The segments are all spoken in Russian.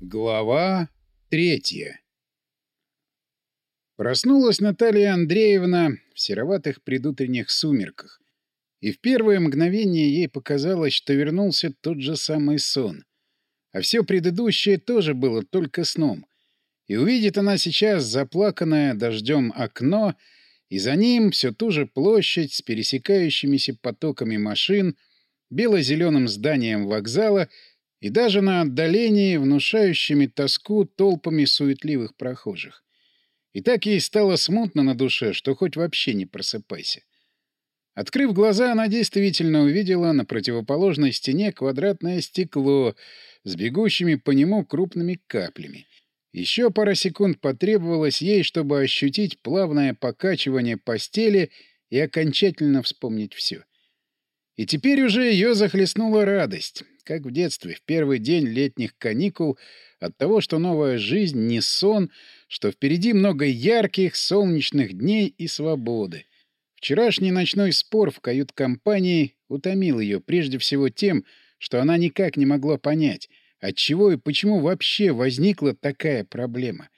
Глава третья Проснулась Наталья Андреевна в сероватых предутренних сумерках, и в первое мгновение ей показалось, что вернулся тот же самый сон. А все предыдущее тоже было только сном. И увидит она сейчас заплаканное дождем окно, и за ним все ту же площадь с пересекающимися потоками машин, бело-зеленым зданием вокзала — и даже на отдалении внушающими тоску толпами суетливых прохожих. И так ей стало смутно на душе, что хоть вообще не просыпайся. Открыв глаза, она действительно увидела на противоположной стене квадратное стекло с бегущими по нему крупными каплями. Еще пара секунд потребовалось ей, чтобы ощутить плавное покачивание постели и окончательно вспомнить все. И теперь уже ее захлестнула радость как в детстве, в первый день летних каникул, от того, что новая жизнь не сон, что впереди много ярких солнечных дней и свободы. Вчерашний ночной спор в кают-компании утомил ее прежде всего тем, что она никак не могла понять, отчего и почему вообще возникла такая проблема.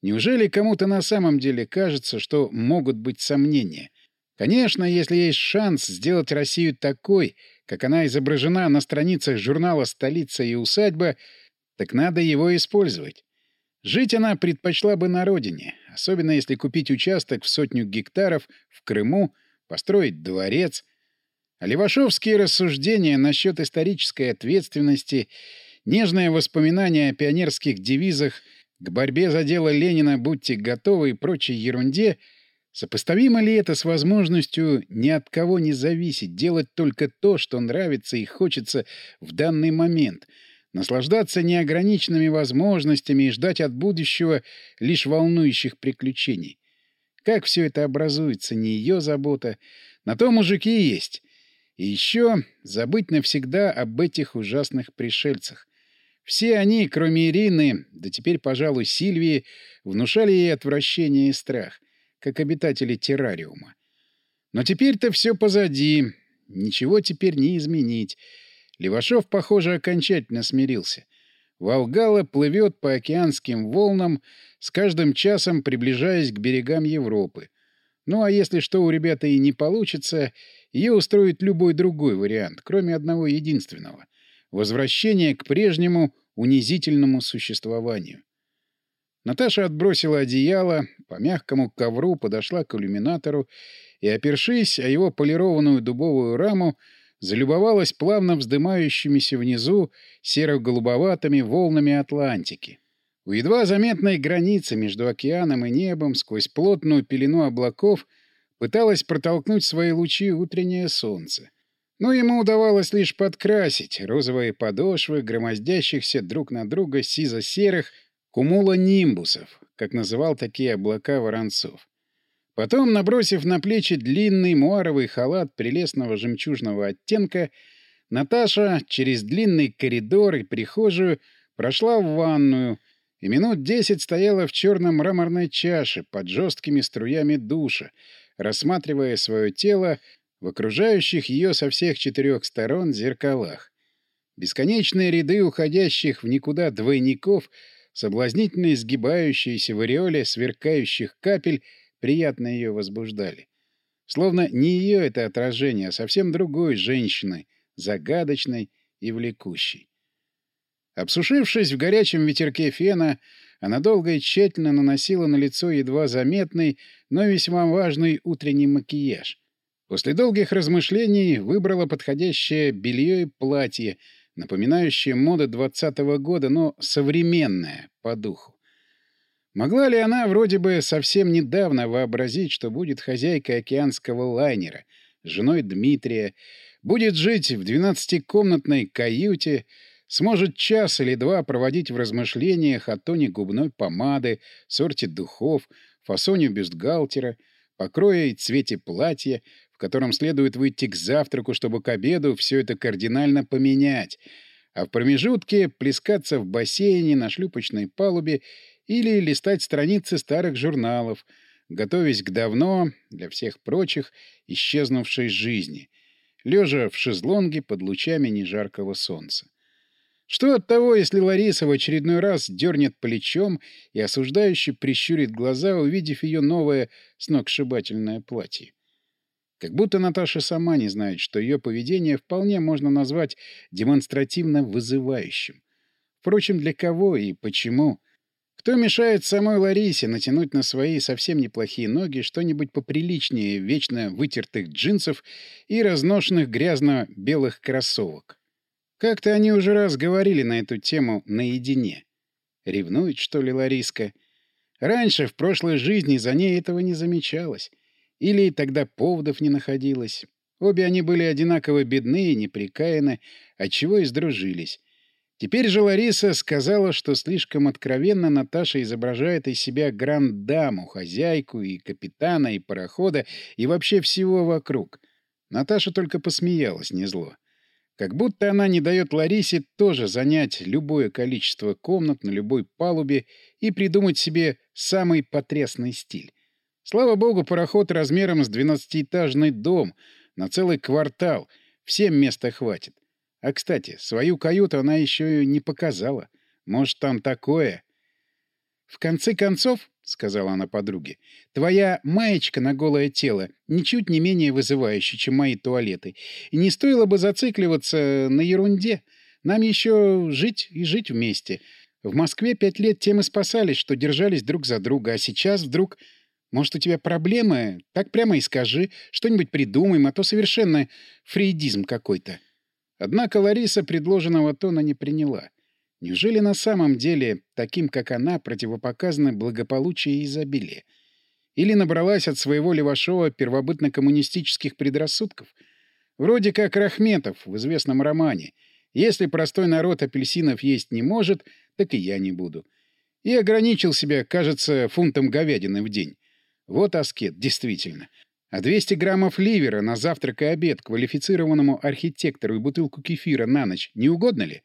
Неужели кому-то на самом деле кажется, что могут быть сомнения? Конечно, если есть шанс сделать Россию такой — как она изображена на страницах журнала «Столица и усадьба», так надо его использовать. Жить она предпочла бы на родине, особенно если купить участок в сотню гектаров в Крыму, построить дворец. А левашовские рассуждения насчет исторической ответственности, нежные воспоминания о пионерских девизах к борьбе за дело Ленина «Будьте готовы» и прочей ерунде — Сопоставимо ли это с возможностью ни от кого не зависеть, делать только то, что нравится и хочется в данный момент, наслаждаться неограниченными возможностями и ждать от будущего лишь волнующих приключений? Как все это образуется, не ее забота. На то мужики есть. И еще забыть навсегда об этих ужасных пришельцах. Все они, кроме Ирины, да теперь, пожалуй, Сильвии, внушали ей отвращение и страх — как обитатели террариума. Но теперь-то все позади. Ничего теперь не изменить. Левашов, похоже, окончательно смирился. Волгала плывет по океанским волнам, с каждым часом приближаясь к берегам Европы. Ну а если что у ребята и не получится, ее устроит любой другой вариант, кроме одного единственного — возвращение к прежнему унизительному существованию. Наташа отбросила одеяло, по мягкому ковру подошла к иллюминатору и, опершись о его полированную дубовую раму, залюбовалась плавно вздымающимися внизу серо-голубоватыми волнами Атлантики. У едва заметной границы между океаном и небом сквозь плотную пелену облаков пыталась протолкнуть свои лучи утреннее солнце. Но ему удавалось лишь подкрасить розовые подошвы громоздящихся друг на друга сизо-серых Кумула-нимбусов, как называл такие облака Воронцов. Потом, набросив на плечи длинный муаровый халат прелестного жемчужного оттенка, Наташа через длинный коридор и прихожую прошла в ванную и минут десять стояла в черном мраморной чаше под жесткими струями душа, рассматривая свое тело в окружающих ее со всех четырех сторон зеркалах. Бесконечные ряды уходящих в никуда двойников — Соблазнительно изгибающиеся в ореоле сверкающих капель приятно ее возбуждали. Словно не ее это отражение, а совсем другой женщины, загадочной и влекущей. Обсушившись в горячем ветерке фена, она долго и тщательно наносила на лицо едва заметный, но весьма важный утренний макияж. После долгих размышлений выбрала подходящее белье и платье — напоминающая мода двадцатого года, но современная по духу. Могла ли она вроде бы совсем недавно вообразить, что будет хозяйкой океанского лайнера, женой Дмитрия, будет жить в двенадцатикомнатной каюте, сможет час или два проводить в размышлениях о тоне губной помады, сорте духов, фасоне бюстгальтера, покрое и цвете платья, котором следует выйти к завтраку, чтобы к обеду все это кардинально поменять, а в промежутке плескаться в бассейне на шлюпочной палубе или листать страницы старых журналов, готовясь к давно, для всех прочих, исчезнувшей жизни, лежа в шезлонге под лучами нежаркого солнца. Что от того, если Лариса в очередной раз дернет плечом и осуждающе прищурит глаза, увидев ее новое сногсшибательное платье? Как будто Наташа сама не знает, что ее поведение вполне можно назвать демонстративно вызывающим. Впрочем, для кого и почему? Кто мешает самой Ларисе натянуть на свои совсем неплохие ноги что-нибудь поприличнее вечно вытертых джинсов и разношенных грязно-белых кроссовок? Как-то они уже раз говорили на эту тему наедине. Ревнует, что ли, Лариска? Раньше, в прошлой жизни, за ней этого не замечалось. Или тогда поводов не находилось. Обе они были одинаково бедны и неприкаяны, отчего и сдружились. Теперь же Лариса сказала, что слишком откровенно Наташа изображает из себя гранд-даму, хозяйку и капитана, и парохода, и вообще всего вокруг. Наташа только посмеялась, не зло. Как будто она не дает Ларисе тоже занять любое количество комнат на любой палубе и придумать себе самый потрясный стиль. Слава богу, пароход размером с двенадцатиэтажный дом на целый квартал. Всем места хватит. А, кстати, свою каюту она еще и не показала. Может, там такое... В конце концов, — сказала она подруге, — твоя маечка на голое тело ничуть не менее вызывающая, чем мои туалеты. И не стоило бы зацикливаться на ерунде. Нам еще жить и жить вместе. В Москве пять лет тем и спасались, что держались друг за друга, а сейчас вдруг... Может, у тебя проблемы? Так прямо и скажи. Что-нибудь придумаем, а то совершенно фрейдизм какой-то. Однако Лариса предложенного тона не приняла. Неужели на самом деле таким, как она, противопоказано благополучие и изобилие? Или набралась от своего Левашова первобытно-коммунистических предрассудков? Вроде как Рахметов в известном романе. Если простой народ апельсинов есть не может, так и я не буду. И ограничил себя, кажется, фунтом говядины в день. Вот аскет, действительно. А 200 граммов ливера на завтрак и обед квалифицированному архитектору и бутылку кефира на ночь не угодно ли?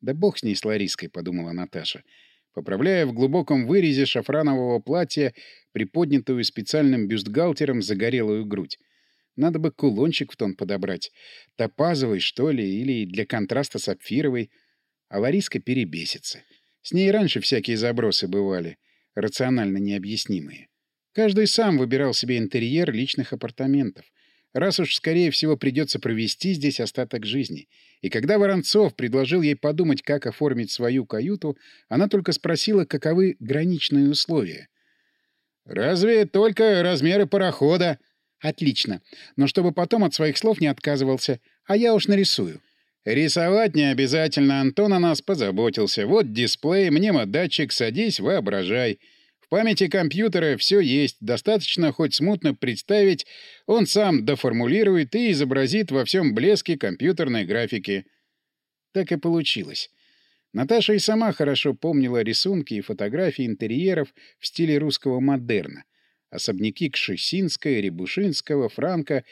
«Да бог с ней, с Лариской», — подумала Наташа, поправляя в глубоком вырезе шафранового платья приподнятую специальным бюстгальтером загорелую грудь. Надо бы кулончик в тон подобрать. Топазовый, что ли, или для контраста сапфировый. А Лариска перебесится. С ней раньше всякие забросы бывали, рационально необъяснимые. Каждый сам выбирал себе интерьер личных апартаментов раз уж, скорее всего, придется провести здесь остаток жизни. И когда Воронцов предложил ей подумать, как оформить свою каюту, она только спросила, каковы граничные условия. «Разве только размеры парохода?» «Отлично. Но чтобы потом от своих слов не отказывался. А я уж нарисую». «Рисовать не обязательно. Антон о нас позаботился. Вот дисплей, мнемодатчик, садись, воображай». Памяти компьютера все есть, достаточно хоть смутно представить, он сам доформулирует и изобразит во всем блеске компьютерной графики. Так и получилось. Наташа и сама хорошо помнила рисунки и фотографии интерьеров в стиле русского модерна. Особняки Кшесинская, Рябушинского, Франка,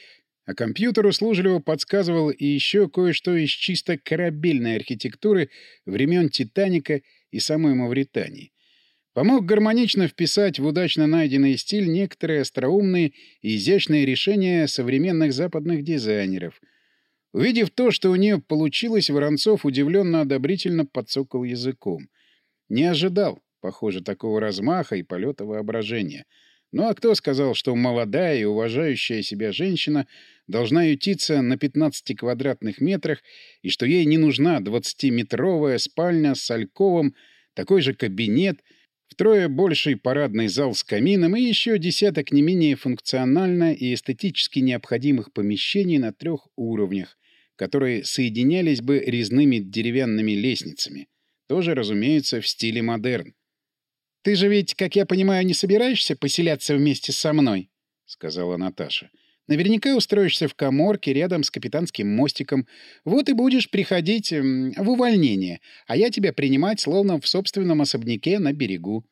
а компьютер услужливо подсказывал и еще кое-что из чисто корабельной архитектуры времен Титаника и самой Мавритании. Помог гармонично вписать в удачно найденный стиль некоторые остроумные и изящные решения современных западных дизайнеров. Увидев то, что у нее получилось, Воронцов удивленно одобрительно подсокал языком. Не ожидал, похоже, такого размаха и полета воображения. Ну а кто сказал, что молодая и уважающая себя женщина должна ютиться на 15 квадратных метрах и что ей не нужна 20-метровая спальня с альковом, такой же кабинет — Втрое больший парадный зал с камином и еще десяток не менее функционально и эстетически необходимых помещений на трех уровнях, которые соединялись бы резными деревянными лестницами. Тоже, разумеется, в стиле модерн. «Ты же ведь, как я понимаю, не собираешься поселяться вместе со мной?» — сказала Наташа. — Наверняка устроишься в коморке рядом с капитанским мостиком. Вот и будешь приходить в увольнение, а я тебя принимать словно в собственном особняке на берегу.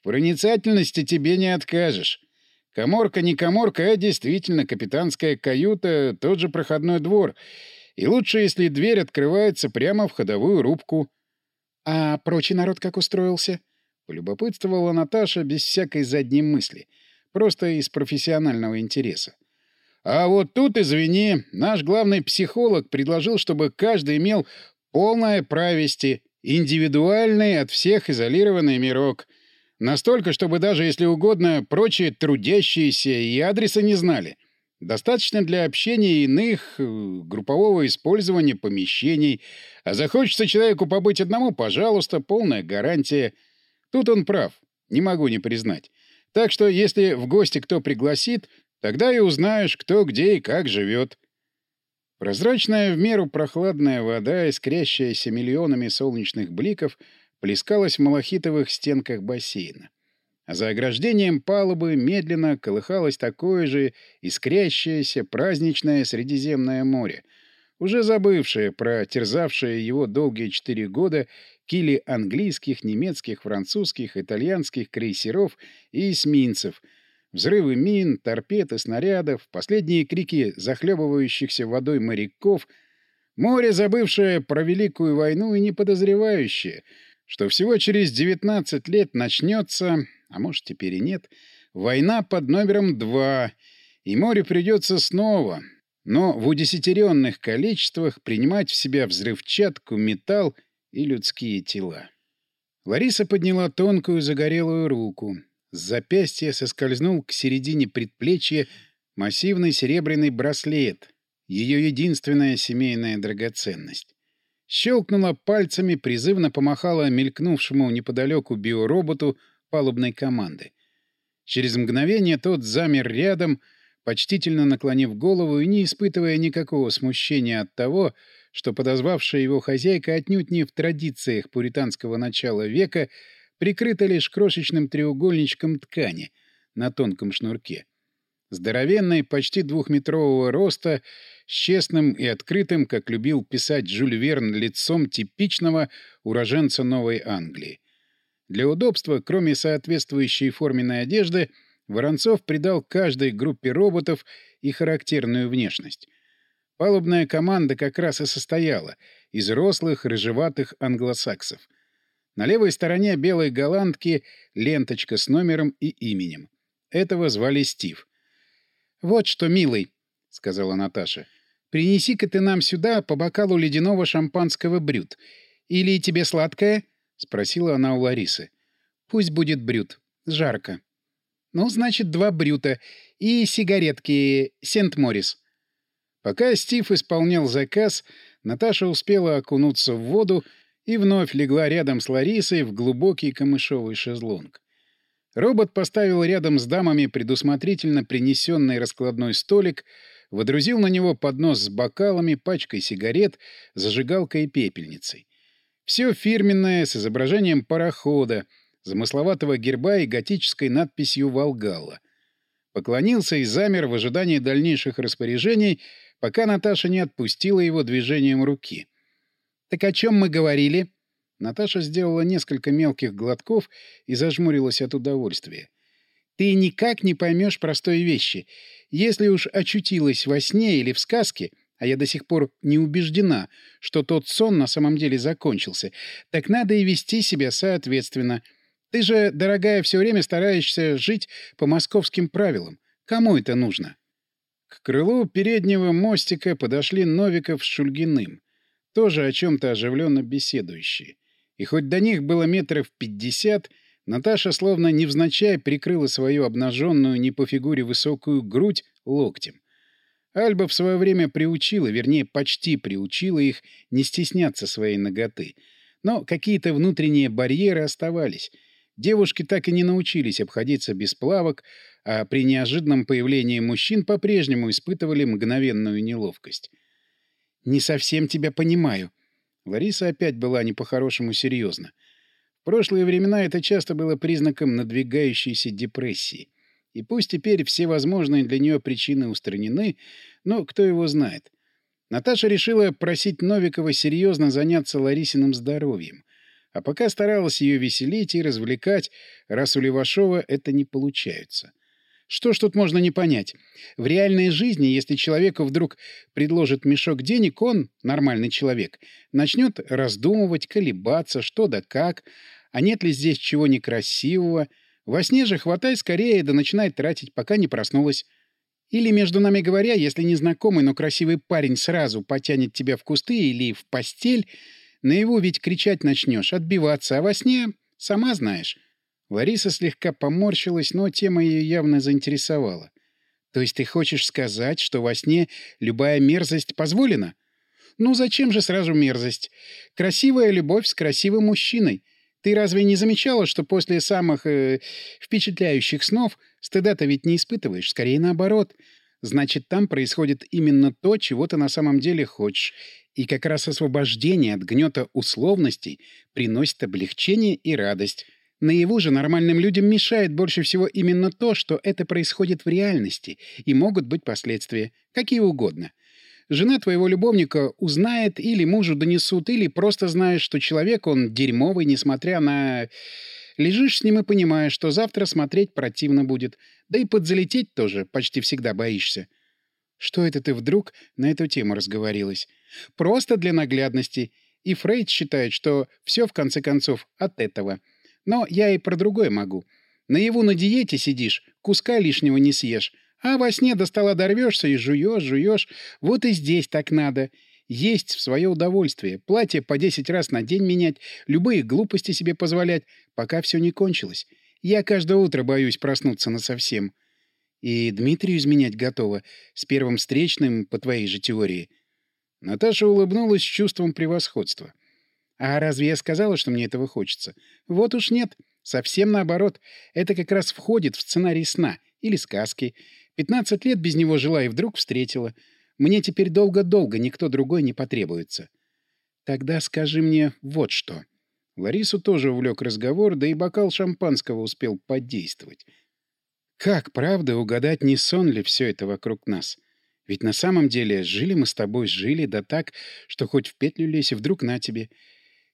В проницательности тебе не откажешь. Коморка не коморка, а действительно капитанская каюта, тот же проходной двор. И лучше, если дверь открывается прямо в ходовую рубку. А прочий народ как устроился? Полюбопытствовала Наташа без всякой задней мысли. Просто из профессионального интереса. А вот тут, извини, наш главный психолог предложил, чтобы каждый имел Полная правести, индивидуальный от всех изолированный мирок. Настолько, чтобы даже, если угодно, прочие трудящиеся и адреса не знали. Достаточно для общения иных, э, группового использования помещений. А захочется человеку побыть одному, пожалуйста, полная гарантия. Тут он прав, не могу не признать. Так что, если в гости кто пригласит, тогда и узнаешь, кто где и как живет. Прозрачная в меру прохладная вода, искрящаяся миллионами солнечных бликов, плескалась в малахитовых стенках бассейна. А за ограждением палубы медленно колыхалось такое же искрящееся праздничное Средиземное море, уже забывшее про терзавшее его долгие четыре года кили английских, немецких, французских, итальянских крейсеров и эсминцев — Взрывы мин, торпед и снарядов, последние крики захлебывающихся водой моряков, море, забывшее про Великую войну и не подозревающее, что всего через 19 лет начнется, а может теперь и нет, война под номером 2, и море придется снова, но в удесятеренных количествах принимать в себя взрывчатку, металл и людские тела. Лариса подняла тонкую загорелую руку, с запястья соскользнул к середине предплечья массивный серебряный браслет, ее единственная семейная драгоценность. Щелкнула пальцами, призывно помахала мелькнувшему неподалеку биороботу палубной команды. Через мгновение тот замер рядом, почтительно наклонив голову и не испытывая никакого смущения от того, что подозвавшая его хозяйка отнюдь не в традициях пуританского начала века — прикрыта лишь крошечным треугольничком ткани на тонком шнурке. Здоровенной, почти двухметрового роста, с честным и открытым, как любил писать Жюль Верн, лицом типичного уроженца Новой Англии. Для удобства, кроме соответствующей форменной одежды, Воронцов придал каждой группе роботов и характерную внешность. Палубная команда как раз и состояла из рослых, рыжеватых англосаксов — на левой стороне белой голландки ленточка с номером и именем. Этого звали Стив. «Вот что, милый», — сказала Наташа, — «принеси-ка ты нам сюда по бокалу ледяного шампанского брют. Или тебе сладкое?» — спросила она у Ларисы. «Пусть будет брют. Жарко». «Ну, значит, два брюта и сигаретки Сент-Морис». Пока Стив исполнял заказ, Наташа успела окунуться в воду и вновь легла рядом с Ларисой в глубокий камышовый шезлонг. Робот поставил рядом с дамами предусмотрительно принесенный раскладной столик, водрузил на него поднос с бокалами, пачкой сигарет, зажигалкой и пепельницей. Все фирменное, с изображением парохода, замысловатого герба и готической надписью «Волгала». Поклонился и замер в ожидании дальнейших распоряжений, пока Наташа не отпустила его движением руки — «Так о чем мы говорили?» Наташа сделала несколько мелких глотков и зажмурилась от удовольствия. «Ты никак не поймешь простой вещи. Если уж очутилась во сне или в сказке, а я до сих пор не убеждена, что тот сон на самом деле закончился, так надо и вести себя соответственно. Ты же, дорогая, все время стараешься жить по московским правилам. Кому это нужно?» К крылу переднего мостика подошли Новиков с Шульгиным тоже о чем-то оживленно беседующие. И хоть до них было метров пятьдесят, Наташа словно невзначай прикрыла свою обнаженную не по фигуре высокую грудь локтем. Альба в свое время приучила, вернее, почти приучила их не стесняться своей ноготы. Но какие-то внутренние барьеры оставались. Девушки так и не научились обходиться без плавок, а при неожиданном появлении мужчин по-прежнему испытывали мгновенную неловкость. «Не совсем тебя понимаю». Лариса опять была не по-хорошему серьезна. В прошлые времена это часто было признаком надвигающейся депрессии. И пусть теперь все возможные для нее причины устранены, но кто его знает. Наташа решила просить Новикова серьезно заняться Ларисиным здоровьем. А пока старалась ее веселить и развлекать, раз у Левашова это не получается. Что ж тут можно не понять? В реальной жизни, если человеку вдруг предложат мешок денег, он, нормальный человек, начнет раздумывать, колебаться, что да как, а нет ли здесь чего некрасивого. Во сне же хватай скорее, да начинай тратить, пока не проснулась. Или, между нами говоря, если незнакомый, но красивый парень сразу потянет тебя в кусты или в постель, на его ведь кричать начнешь, отбиваться, а во сне сама знаешь. Лариса слегка поморщилась, но тема ее явно заинтересовала. То есть ты хочешь сказать, что во сне любая мерзость позволена? Ну зачем же сразу мерзость? Красивая любовь с красивым мужчиной. Ты разве не замечала, что после самых э, впечатляющих снов стыда-то ведь не испытываешь? Скорее наоборот. Значит, там происходит именно то, чего ты на самом деле хочешь. И как раз освобождение от гнета условностей приносит облегчение и радость. Наяву же нормальным людям мешает больше всего именно то, что это происходит в реальности, и могут быть последствия, какие угодно. Жена твоего любовника узнает или мужу донесут, или просто знаешь, что человек, он дерьмовый, несмотря на... Лежишь с ним и понимаешь, что завтра смотреть противно будет. Да и подзалететь тоже почти всегда боишься. Что это ты вдруг на эту тему разговорилась? Просто для наглядности. И Фрейд считает, что все в конце концов от этого — но я и про другое могу. Наяву на диете сидишь, куска лишнего не съешь, а во сне до стола дорвешься и жуешь, жуешь. Вот и здесь так надо. Есть в свое удовольствие, платье по десять раз на день менять, любые глупости себе позволять, пока все не кончилось. Я каждое утро боюсь проснуться насовсем. И Дмитрию изменять готова, с первым встречным, по твоей же теории. Наташа улыбнулась с чувством превосходства. А разве я сказала, что мне этого хочется? Вот уж нет. Совсем наоборот. Это как раз входит в сценарий сна или сказки. Пятнадцать лет без него жила и вдруг встретила. Мне теперь долго-долго никто другой не потребуется. Тогда скажи мне вот что. Ларису тоже увлек разговор, да и бокал шампанского успел подействовать. Как, правда, угадать, не сон ли все это вокруг нас? Ведь на самом деле жили мы с тобой, жили, да так, что хоть в петлю лезь, и вдруг на тебе —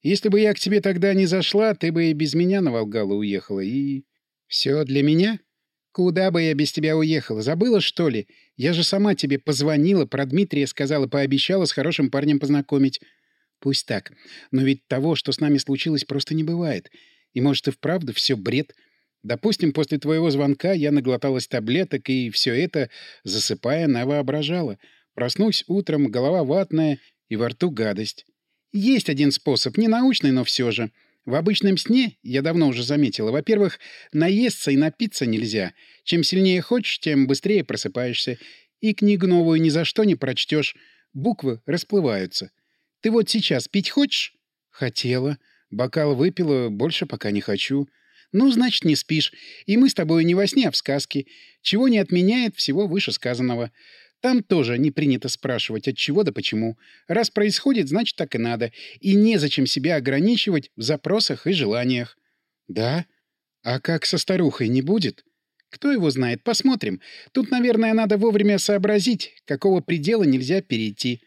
если бы я к тебе тогда не зашла, ты бы и без меня на Волгалу уехала, и... Все для меня? Куда бы я без тебя уехала? Забыла, что ли? Я же сама тебе позвонила, про Дмитрия сказала, пообещала с хорошим парнем познакомить. Пусть так. Но ведь того, что с нами случилось, просто не бывает. И, может, и вправду все бред. Допустим, после твоего звонка я наглоталась таблеток, и все это, засыпая, навоображала. Проснусь утром, голова ватная, и во рту гадость. Есть один способ, не научный, но все же. В обычном сне, я давно уже заметила, во-первых, наесться и напиться нельзя. Чем сильнее хочешь, тем быстрее просыпаешься. И книгу новую ни за что не прочтешь. Буквы расплываются. Ты вот сейчас пить хочешь? Хотела. Бокал выпила, больше пока не хочу. Ну, значит, не спишь. И мы с тобой не во сне, а в сказке. Чего не отменяет всего вышесказанного. Там тоже не принято спрашивать, от чего да почему. Раз происходит, значит, так и надо. И незачем себя ограничивать в запросах и желаниях. Да? А как со старухой не будет? Кто его знает, посмотрим. Тут, наверное, надо вовремя сообразить, какого предела нельзя перейти.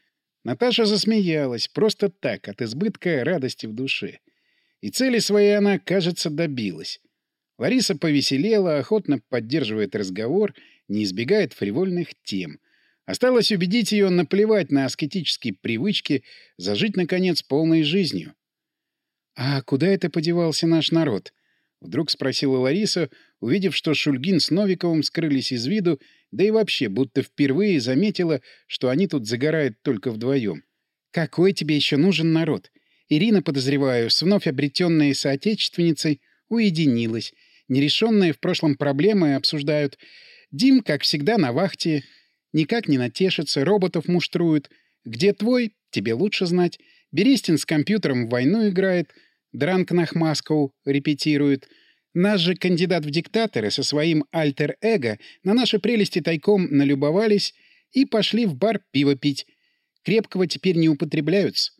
Наташа засмеялась, просто так, от избытка радости в душе. И цели своей она, кажется, добилась. Лариса повеселела, охотно поддерживает разговор, не избегает фривольных тем — Осталось убедить ее наплевать на аскетические привычки, зажить, наконец, полной жизнью. «А куда это подевался наш народ?» — вдруг спросила Лариса, увидев, что Шульгин с Новиковым скрылись из виду, да и вообще, будто впервые заметила, что они тут загорают только вдвоем. «Какой тебе еще нужен народ?» Ирина, подозреваю, с вновь обретенной соотечественницей уединилась. Нерешенные в прошлом проблемы обсуждают. Дим, как всегда, на вахте. Никак не натешится, роботов муштруют. Где твой? Тебе лучше знать. Берестин с компьютером в войну играет. Дранк Нахмаскоу репетирует. Наш же кандидат в диктаторы со своим альтер-эго на наши прелести тайком налюбовались и пошли в бар пиво пить. Крепкого теперь не употребляются.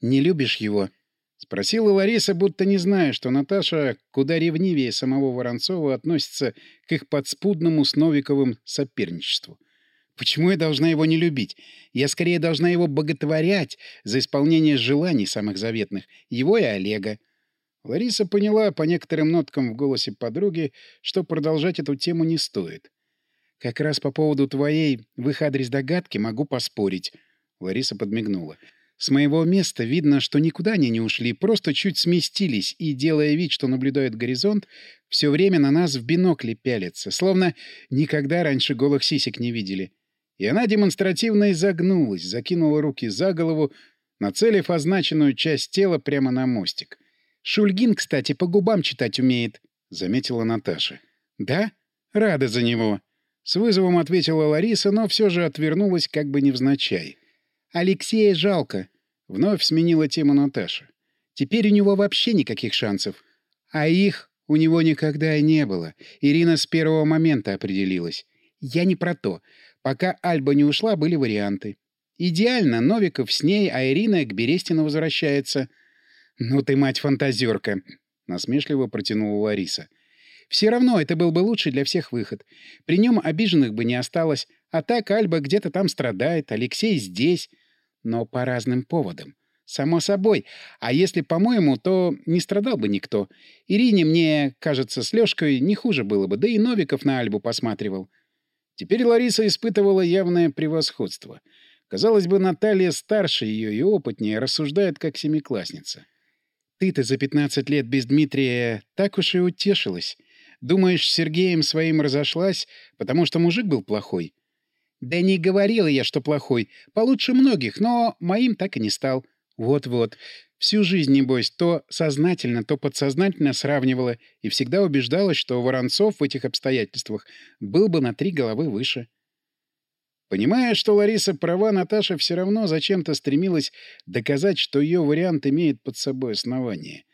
«Не любишь его?» — спросила Лариса, будто не зная, что Наташа куда ревнивее самого Воронцова относится к их подспудному с Новиковым соперничеству. Почему я должна его не любить? Я скорее должна его боготворять за исполнение желаний самых заветных, его и Олега. Лариса поняла по некоторым ноткам в голосе подруги, что продолжать эту тему не стоит. «Как раз по поводу твоей в их адрес догадки могу поспорить», — Лариса подмигнула. С моего места видно, что никуда они не ушли, просто чуть сместились и, делая вид, что наблюдают горизонт, все время на нас в бинокле пялятся, словно никогда раньше голых сисек не видели. И она демонстративно изогнулась, закинула руки за голову, нацелив означенную часть тела прямо на мостик. «Шульгин, кстати, по губам читать умеет», — заметила Наташа. «Да? Рада за него». С вызовом ответила Лариса, но все же отвернулась как бы невзначай. «Алексея жалко», — вновь сменила тему Наташа. «Теперь у него вообще никаких шансов. А их у него никогда и не было. Ирина с первого момента определилась. Я не про то. Пока Альба не ушла, были варианты. Идеально, Новиков с ней, а Ирина к Берестину возвращается. «Ну ты, мать-фантазерка!» — насмешливо протянула Лариса. «Все равно это был бы лучший для всех выход. При нем обиженных бы не осталось, а так Альба где-то там страдает, Алексей здесь. Но по разным поводам. Само собой. А если по-моему, то не страдал бы никто. Ирине, мне кажется, с Лёшкой не хуже было бы, да и Новиков на Альбу посматривал. Теперь Лариса испытывала явное превосходство. Казалось бы, Наталья старше ее и опытнее, рассуждает как семиклассница. «Ты-то за 15 лет без Дмитрия так уж и утешилась. Думаешь, с Сергеем своим разошлась, потому что мужик был плохой? Да не говорила я, что плохой. Получше многих, но моим так и не стал. Вот-вот. Всю жизнь, небось, то сознательно, то подсознательно сравнивала и всегда убеждалась, что Воронцов в этих обстоятельствах был бы на три головы выше. Понимая, что Лариса права, Наташа все равно зачем-то стремилась доказать, что ее вариант имеет под собой основание.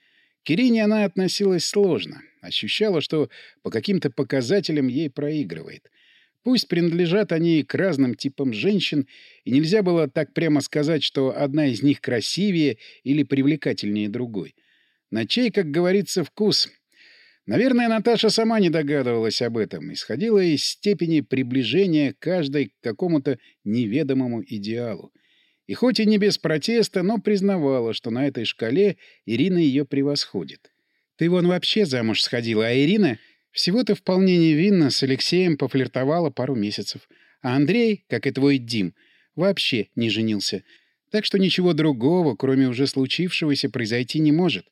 К Ирине она относилась сложно, ощущала, что по каким-то показателям ей проигрывает — Пусть принадлежат они к разным типам женщин, и нельзя было так прямо сказать, что одна из них красивее или привлекательнее другой. На чей, как говорится, вкус. Наверное, Наташа сама не догадывалась об этом, исходила из степени приближения каждой к какому-то неведомому идеалу. И хоть и не без протеста, но признавала, что на этой шкале Ирина ее превосходит. «Ты вон вообще замуж сходила, а Ирина всего-то вполне невинно с Алексеем пофлиртовала пару месяцев. А Андрей, как и твой Дим, вообще не женился. Так что ничего другого, кроме уже случившегося, произойти не может.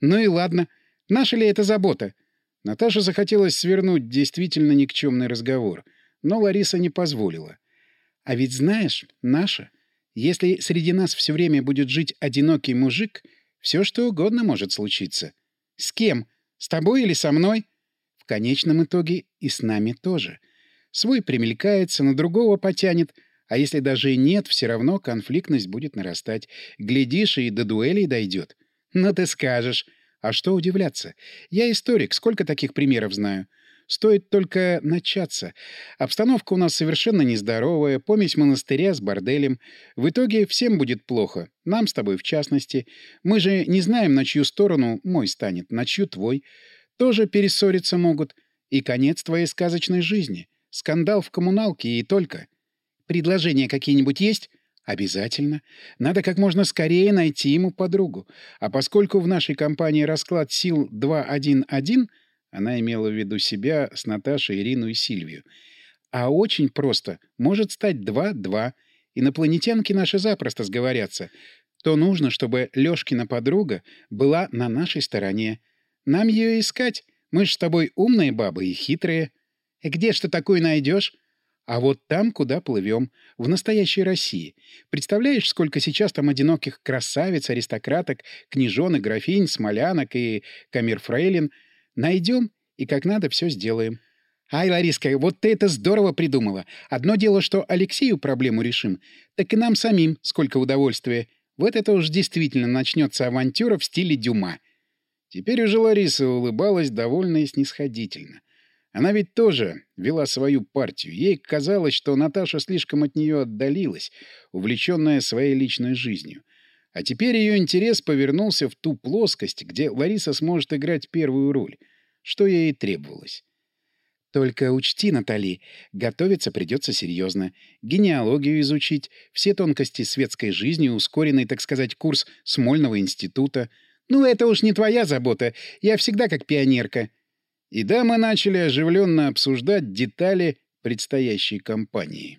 Ну и ладно. Наша ли это забота? Наташа захотелось свернуть действительно никчемный разговор, но Лариса не позволила. А ведь знаешь, наша, если среди нас все время будет жить одинокий мужик, все что угодно может случиться. С кем? С тобой или со мной? Конечном итоге и с нами тоже. Свой примелькается, на другого потянет, а если даже и нет, все равно конфликтность будет нарастать. Глядишь, и до дуэлей дойдет. Ну ты скажешь. А что удивляться? Я историк, сколько таких примеров знаю. Стоит только начаться. Обстановка у нас совершенно нездоровая, помесь монастыря с борделем. В итоге всем будет плохо. Нам с тобой в частности. Мы же не знаем, на чью сторону мой станет, на чью твой тоже перессориться могут. И конец твоей сказочной жизни. Скандал в коммуналке и только. Предложения какие-нибудь есть? Обязательно. Надо как можно скорее найти ему подругу. А поскольку в нашей компании расклад сил 2-1-1, она имела в виду себя с Наташей, Ирину и Сильвию, а очень просто, может стать 2-2. Инопланетянки наши запросто сговорятся. То нужно, чтобы Лёшкина подруга была на нашей стороне. Нам ее искать. Мы ж с тобой умные бабы и хитрые. Где ж ты такую найдешь? А вот там, куда плывем, в настоящей России. Представляешь, сколько сейчас там одиноких красавиц, аристократок, княжон графинь, смолянок и камерфрейлин. Найдем и как надо все сделаем. Ай, Лариска, вот ты это здорово придумала. Одно дело, что Алексею проблему решим, так и нам самим сколько удовольствия. Вот это уж действительно начнется авантюра в стиле Дюма. Теперь уже Лариса улыбалась довольно и снисходительно. Она ведь тоже вела свою партию. Ей казалось, что Наташа слишком от нее отдалилась, увлеченная своей личной жизнью. А теперь ее интерес повернулся в ту плоскость, где Лариса сможет играть первую роль, что ей и требовалось. Только учти, Натали, готовиться придется серьезно. Генеалогию изучить, все тонкости светской жизни, ускоренный, так сказать, курс Смольного института — «Ну, это уж не твоя забота. Я всегда как пионерка». И да, мы начали оживленно обсуждать детали предстоящей кампании.